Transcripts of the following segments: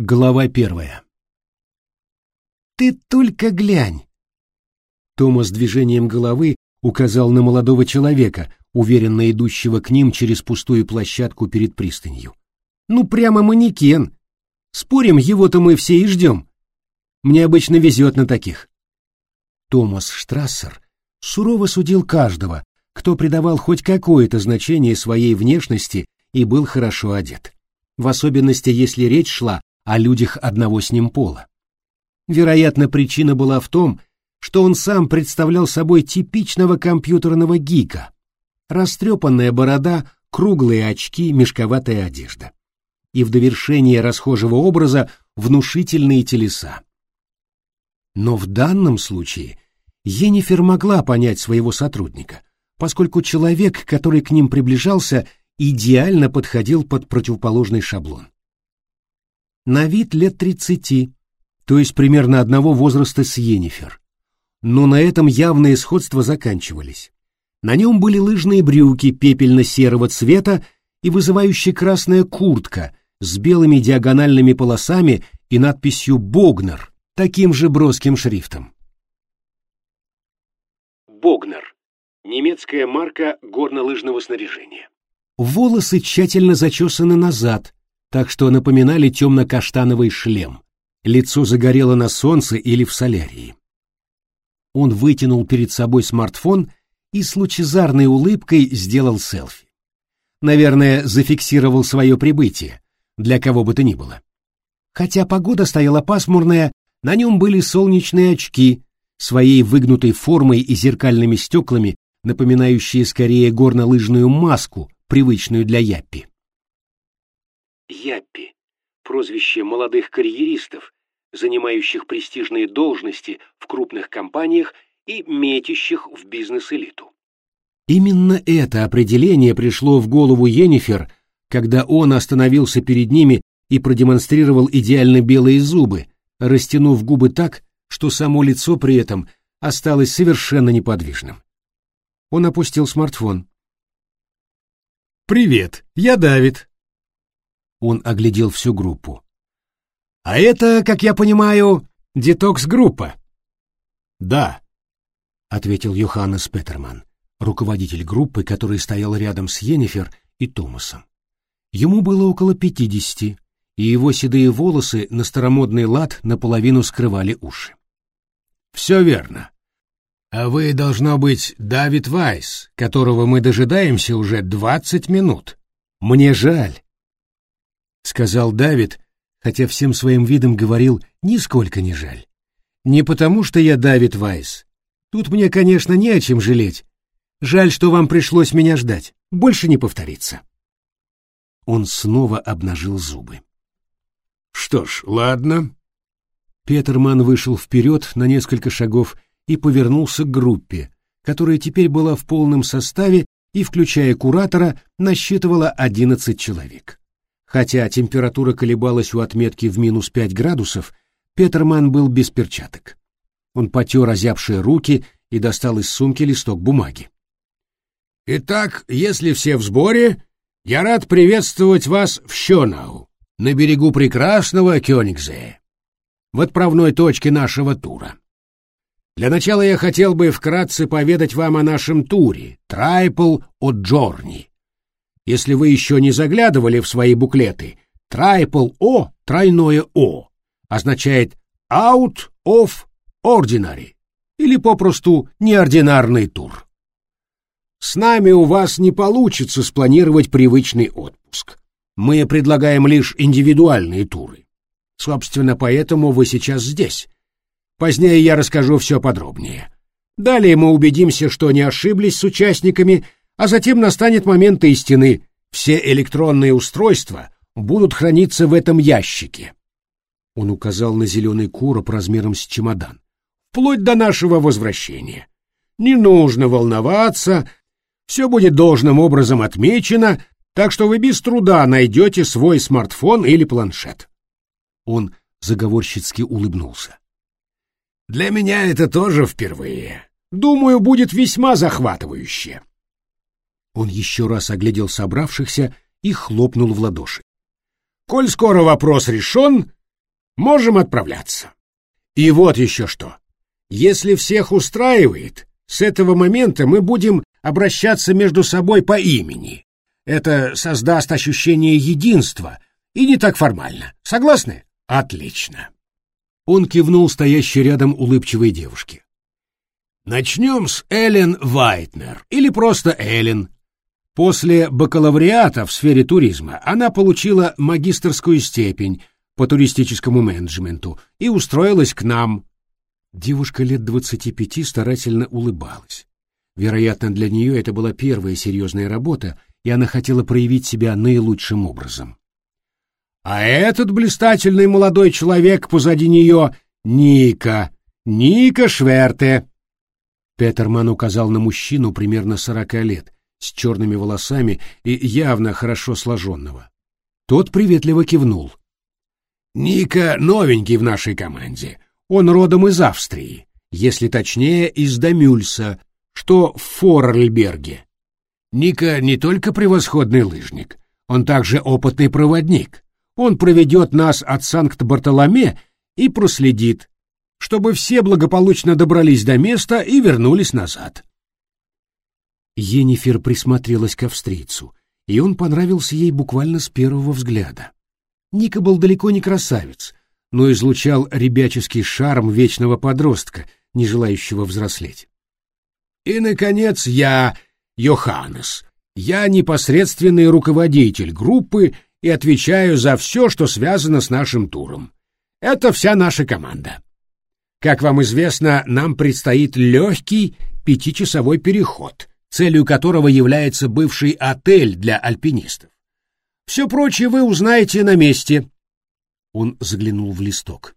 Глава первая. «Ты только глянь!» Томас движением головы указал на молодого человека, уверенно идущего к ним через пустую площадку перед пристанью. «Ну, прямо манекен! Спорим, его-то мы все и ждем. Мне обычно везет на таких». Томас Штрассер сурово судил каждого, кто придавал хоть какое-то значение своей внешности и был хорошо одет в особенности если речь шла о людях одного с ним пола. Вероятно, причина была в том, что он сам представлял собой типичного компьютерного гика. Растрепанная борода, круглые очки, мешковатая одежда. И в довершение расхожего образа внушительные телеса. Но в данном случае Енифер могла понять своего сотрудника, поскольку человек, который к ним приближался, идеально подходил под противоположный шаблон. На вид лет тридцати, то есть примерно одного возраста с Йеннифер. Но на этом явные сходства заканчивались. На нем были лыжные брюки пепельно-серого цвета и вызывающая красная куртка с белыми диагональными полосами и надписью «Богнер» таким же броским шрифтом. Богнер. Немецкая марка горнолыжного снаряжения. Волосы тщательно зачесаны назад, так что напоминали темно-каштановый шлем. Лицо загорело на солнце или в солярии. Он вытянул перед собой смартфон и с лучезарной улыбкой сделал селфи. Наверное, зафиксировал свое прибытие, для кого бы то ни было. Хотя погода стояла пасмурная, на нем были солнечные очки, своей выгнутой формой и зеркальными стеклами, напоминающие скорее горнолыжную маску, привычную для Яппи. Яппи – прозвище молодых карьеристов, занимающих престижные должности в крупных компаниях и метящих в бизнес-элиту. Именно это определение пришло в голову Йеннифер, когда он остановился перед ними и продемонстрировал идеально белые зубы, растянув губы так, что само лицо при этом осталось совершенно неподвижным. Он опустил смартфон. «Привет, я Давид». Он оглядел всю группу. «А это, как я понимаю, детокс-группа?» «Да», — ответил Йоханнес Петерман, руководитель группы, который стоял рядом с Йеннифер и Томасом. Ему было около пятидесяти, и его седые волосы на старомодный лад наполовину скрывали уши. «Все верно. А вы, должно быть, Давид Вайс, которого мы дожидаемся уже двадцать минут. Мне жаль, — сказал Давид, хотя всем своим видом говорил «нисколько не жаль». Не потому, что я Давид Вайс. Тут мне, конечно, не о чем жалеть. Жаль, что вам пришлось меня ждать. Больше не повторится. Он снова обнажил зубы. Что ж, ладно. Петерман вышел вперед на несколько шагов и повернулся к группе, которая теперь была в полном составе и, включая куратора, насчитывала 11 человек. Хотя температура колебалась у отметки в минус 5 градусов, Петерман был без перчаток. Он потер озябшие руки и достал из сумки листок бумаги. «Итак, если все в сборе, я рад приветствовать вас в Щонау, на берегу прекрасного Кёнигзея, в отправной точке нашего тура. Для начала я хотел бы вкратце поведать вам о нашем туре «Трайпл от Джорни». Если вы еще не заглядывали в свои буклеты, «Трайпл О» тройное «О» означает «Out of Ordinary» или попросту «неординарный тур». С нами у вас не получится спланировать привычный отпуск. Мы предлагаем лишь индивидуальные туры. Собственно, поэтому вы сейчас здесь Позднее я расскажу все подробнее. Далее мы убедимся, что не ошиблись с участниками, а затем настанет момент истины. Все электронные устройства будут храниться в этом ящике. Он указал на зеленый короб размером с чемодан. Вплоть до нашего возвращения. Не нужно волноваться, все будет должным образом отмечено, так что вы без труда найдете свой смартфон или планшет. Он заговорщицки улыбнулся. Для меня это тоже впервые. Думаю, будет весьма захватывающе. Он еще раз оглядел собравшихся и хлопнул в ладоши. Коль скоро вопрос решен, Можем отправляться. И вот еще что. Если всех устраивает, с этого момента мы будем обращаться между собой по имени. Это создаст ощущение единства и не так формально. Согласны? Отлично. Он кивнул стоящей рядом улыбчивой девушке. Начнем с Эллен Вайтнер, или просто Эллен. После бакалавриата в сфере туризма она получила магистрскую степень по туристическому менеджменту и устроилась к нам. Девушка лет двадцати пяти старательно улыбалась. Вероятно, для нее это была первая серьезная работа, и она хотела проявить себя наилучшим образом. А этот блистательный молодой человек позади нее — Ника, Ника Шверте. Петерман указал на мужчину примерно сорока лет, с черными волосами и явно хорошо сложенного. Тот приветливо кивнул. «Ника новенький в нашей команде. Он родом из Австрии, если точнее, из Дамюльса, что в Форарльберге. Ника не только превосходный лыжник, он также опытный проводник. Он проведет нас от Санкт-Бартоломе и проследит, чтобы все благополучно добрались до места и вернулись назад. Енифер присмотрелась к австрийцу, и он понравился ей буквально с первого взгляда. Ника был далеко не красавец, но излучал ребяческий шарм вечного подростка, не желающего взрослеть. И, наконец, я, Йоханнес. Я непосредственный руководитель группы и отвечаю за все, что связано с нашим туром. Это вся наша команда. Как вам известно, нам предстоит легкий пятичасовой переход, целью которого является бывший отель для альпинистов. Все прочее вы узнаете на месте. Он заглянул в листок.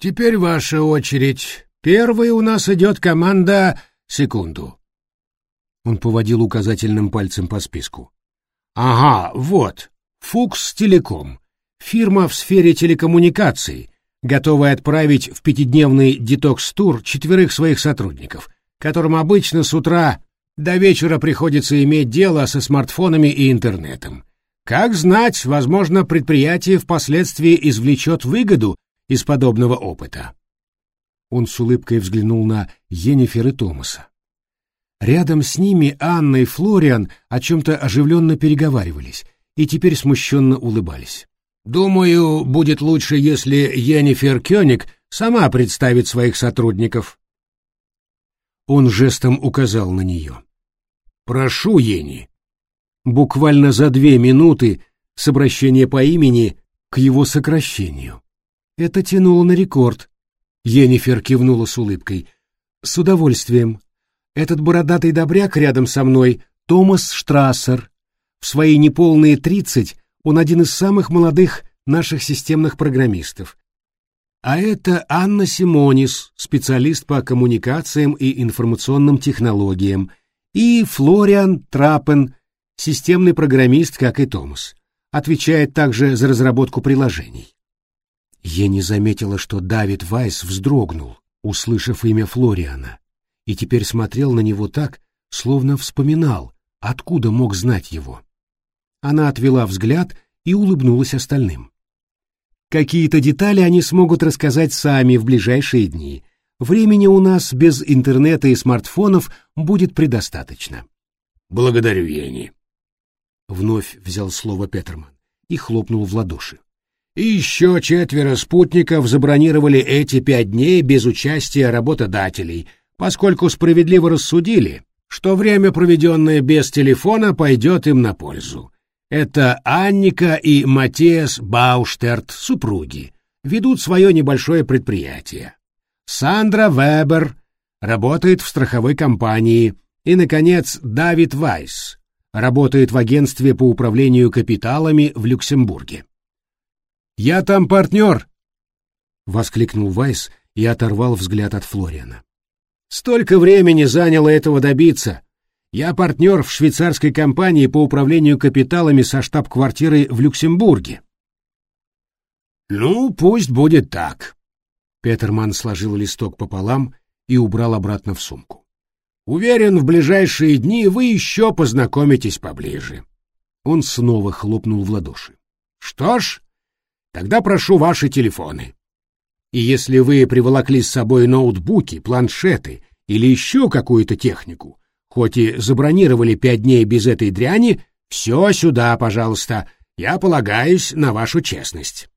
Теперь ваша очередь. Первой у нас идет команда... Секунду. Он поводил указательным пальцем по списку. Ага, вот. Фукс Телеком. Фирма в сфере телекоммуникаций, готовая отправить в пятидневный детокс-тур четверых своих сотрудников, которым обычно с утра до вечера приходится иметь дело со смартфонами и интернетом. Как знать, возможно, предприятие впоследствии извлечет выгоду из подобного опыта. Он с улыбкой взглянул на Енифер и Томаса. Рядом с ними Анна и Флориан о чем-то оживленно переговаривались и теперь смущенно улыбались. «Думаю, будет лучше, если Енифер Кёник сама представит своих сотрудников». Он жестом указал на нее. «Прошу, Ени». Буквально за две минуты с обращения по имени к его сокращению. Это тянуло на рекорд. Енифер кивнула с улыбкой. «С удовольствием. Этот бородатый добряк рядом со мной — Томас Штрассер. В свои неполные тридцать он один из самых молодых наших системных программистов. А это Анна Симонис, специалист по коммуникациям и информационным технологиям, и Флориан Трапен, системный программист, как и Томас. Отвечает также за разработку приложений. Я не заметила, что Давид Вайс вздрогнул, услышав имя Флориана, и теперь смотрел на него так, словно вспоминал, откуда мог знать его. Она отвела взгляд и улыбнулась остальным. Какие-то детали они смогут рассказать сами в ближайшие дни, Времени у нас без интернета и смартфонов будет предостаточно. Благодарю, Ени. Вновь взял слово Петерман и хлопнул в ладоши. И еще четверо спутников забронировали эти пять дней без участия работодателей, поскольку справедливо рассудили, что время, проведенное без телефона, пойдет им на пользу. Это Анника и Матиас Бауштерт, супруги, ведут свое небольшое предприятие. Сандра Вебер работает в страховой компании. И, наконец, Давид Вайс работает в агентстве по управлению капиталами в Люксембурге. «Я там партнер!» — воскликнул Вайс и оторвал взгляд от Флориана. «Столько времени заняло этого добиться. Я партнер в швейцарской компании по управлению капиталами со штаб-квартирой в Люксембурге». «Ну, пусть будет так», Петерман сложил листок пополам и убрал обратно в сумку. «Уверен, в ближайшие дни вы еще познакомитесь поближе». Он снова хлопнул в ладоши. «Что ж, Тогда прошу ваши телефоны. И если вы приволокли с собой ноутбуки, планшеты или еще какую-то технику, хоть и забронировали пять дней без этой дряни, все сюда, пожалуйста. Я полагаюсь на вашу честность.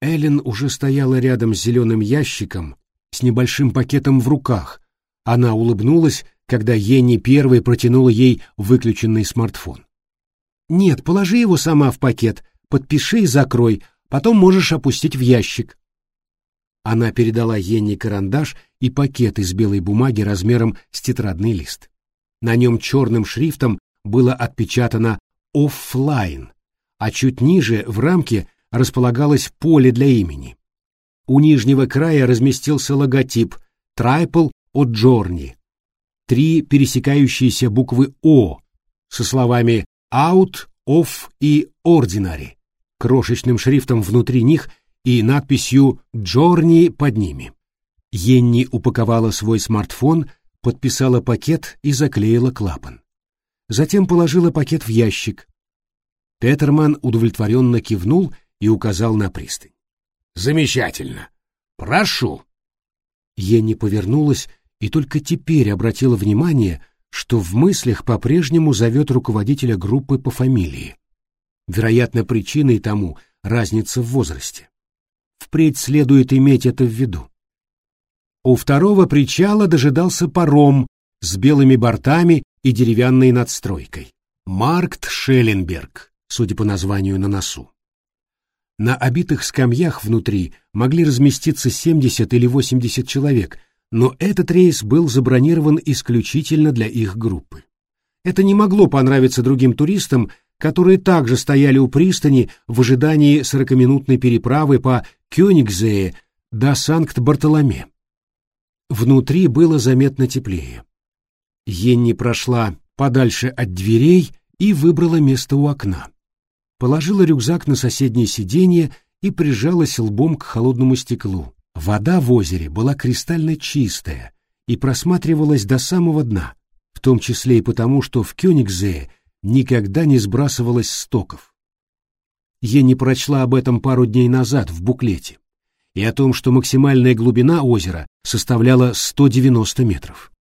Эллен уже стояла рядом с зеленым ящиком с небольшим пакетом в руках. Она улыбнулась, когда Енни первой протянула ей выключенный смартфон. «Нет, положи его сама в пакет, подпиши и закрой, потом можешь опустить в ящик». Она передала Енни карандаш и пакет из белой бумаги размером с тетрадный лист. На нем черным шрифтом было отпечатано «Оффлайн», а чуть ниже в рамке располагалось поле для имени. У нижнего края разместился логотип «Triple O Journey», три пересекающиеся буквы «О» со словами «Out», «Off» и «Ordinary», крошечным шрифтом внутри них и надписью «Journey» под ними. Енни упаковала свой смартфон, подписала пакет и заклеила клапан. Затем положила пакет в ящик. Петерман удовлетворенно кивнул и указал на пристань. «Замечательно! Прошу!» Енни повернулась и только теперь обратила внимание, что в мыслях по-прежнему зовет руководителя группы по фамилии. Вероятно, причиной тому разница в возрасте. Впредь следует иметь это в виду. У второго причала дожидался паром с белыми бортами и деревянной надстройкой. Маркт Шелленберг, судя по названию на носу. На обитых скамьях внутри могли разместиться 70 или 80 человек, но этот рейс был забронирован исключительно для их группы. Это не могло понравиться другим туристам, которые также стояли у пристани в ожидании сорокаминутной переправы по Кёнигзее до Санкт-Бартоломе. Внутри было заметно теплее. Енни прошла подальше от дверей и выбрала место у окна положила рюкзак на соседнее сиденье и прижалась лбом к холодному стеклу. Вода в озере была кристально чистая и просматривалась до самого дна, в том числе и потому, что в Кёнигзее никогда не сбрасывалось стоков. Я не прочла об этом пару дней назад в буклете и о том, что максимальная глубина озера составляла 190 метров.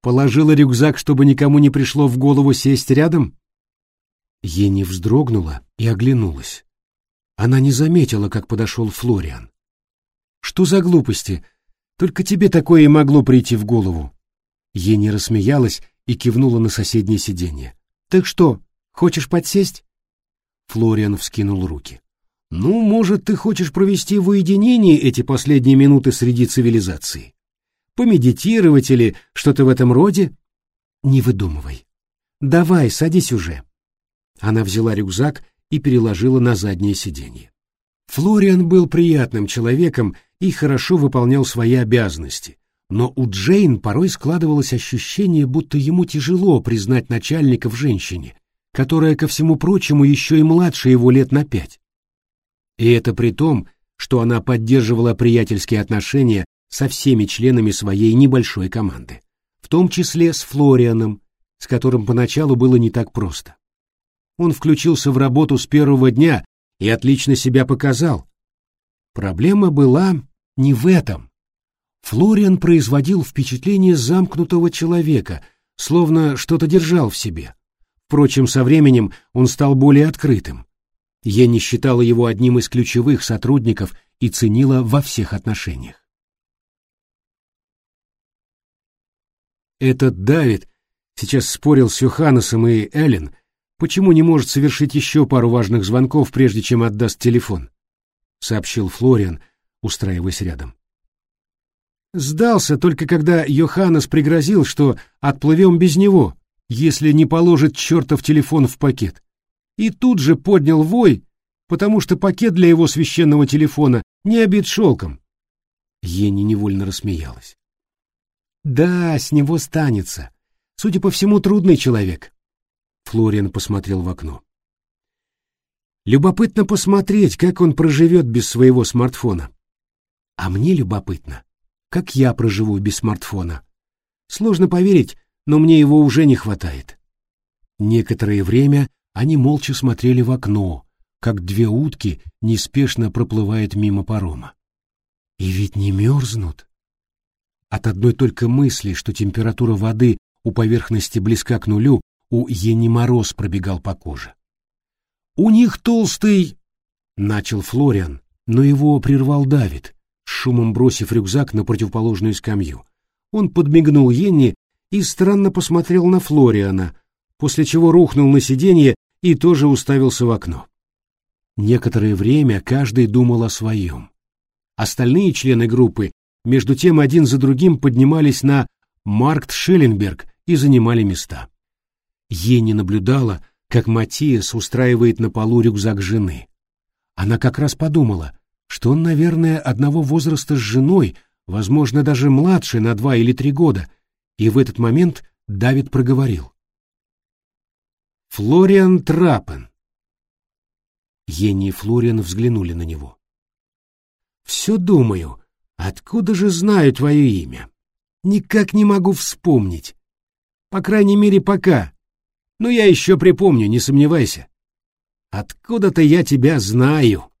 Положила рюкзак, чтобы никому не пришло в голову сесть рядом? Ени вздрогнула и оглянулась. Она не заметила, как подошел Флориан. «Что за глупости? Только тебе такое и могло прийти в голову». Ени рассмеялась и кивнула на соседнее сиденье. «Так что, хочешь подсесть?» Флориан вскинул руки. «Ну, может, ты хочешь провести в уединении эти последние минуты среди цивилизации? Помедитировать или что-то в этом роде? Не выдумывай. Давай, садись уже». Она взяла рюкзак и переложила на заднее сиденье. Флориан был приятным человеком и хорошо выполнял свои обязанности, но у Джейн порой складывалось ощущение, будто ему тяжело признать начальника в женщине, которая, ко всему прочему, еще и младше его лет на пять. И это при том, что она поддерживала приятельские отношения со всеми членами своей небольшой команды, в том числе с Флорианом, с которым поначалу было не так просто. Он включился в работу с первого дня и отлично себя показал. Проблема была не в этом. Флориан производил впечатление замкнутого человека, словно что-то держал в себе. Впрочем, со временем он стал более открытым. Я не считала его одним из ключевых сотрудников и ценила во всех отношениях. Этот Давид сейчас спорил с Йоханнесом и Эллен, почему не может совершить еще пару важных звонков, прежде чем отдаст телефон, — сообщил Флориан, устраиваясь рядом. Сдался только когда Йоханнес пригрозил, что отплывем без него, если не положит чертов телефон в пакет. И тут же поднял вой, потому что пакет для его священного телефона не обит шелком. Ени невольно рассмеялась. Да, с него станется. Судя по всему, трудный человек. Флориан посмотрел в окно. Любопытно посмотреть, как он проживет без своего смартфона. А мне любопытно, как я проживу без смартфона. Сложно поверить, но мне его уже не хватает. Некоторое время они молча смотрели в окно, как две утки неспешно проплывают мимо парома. И ведь не мерзнут. От одной только мысли, что температура воды у поверхности близка к нулю, у Ени мороз пробегал по коже. «У них толстый...» — начал Флориан, но его прервал Давид, шумом бросив рюкзак на противоположную скамью. Он подмигнул Йенни и странно посмотрел на Флориана, после чего рухнул на сиденье и тоже уставился в окно. Некоторое время каждый думал о своем. Остальные члены группы, между тем, один за другим поднимались на Маркт Шелленберг и занимали места. Ени наблюдала, как Матиас устраивает на полу рюкзак жены. Она как раз подумала, что он, наверное, одного возраста с женой, возможно, даже младше на два или три года, и в этот момент Давид проговорил. «Флориан Трапен». Ени и Флориан взглянули на него. «Все думаю, откуда же знаю твое имя? Никак не могу вспомнить. По крайней мере, пока. Но я еще припомню, не сомневайся. Откуда-то я тебя знаю».